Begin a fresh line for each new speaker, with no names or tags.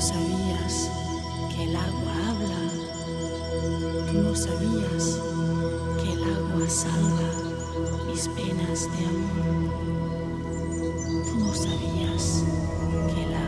sabías que el agua habla. Tú no sabías que el agua salva mis penas de amor. Tú no sabías que el agua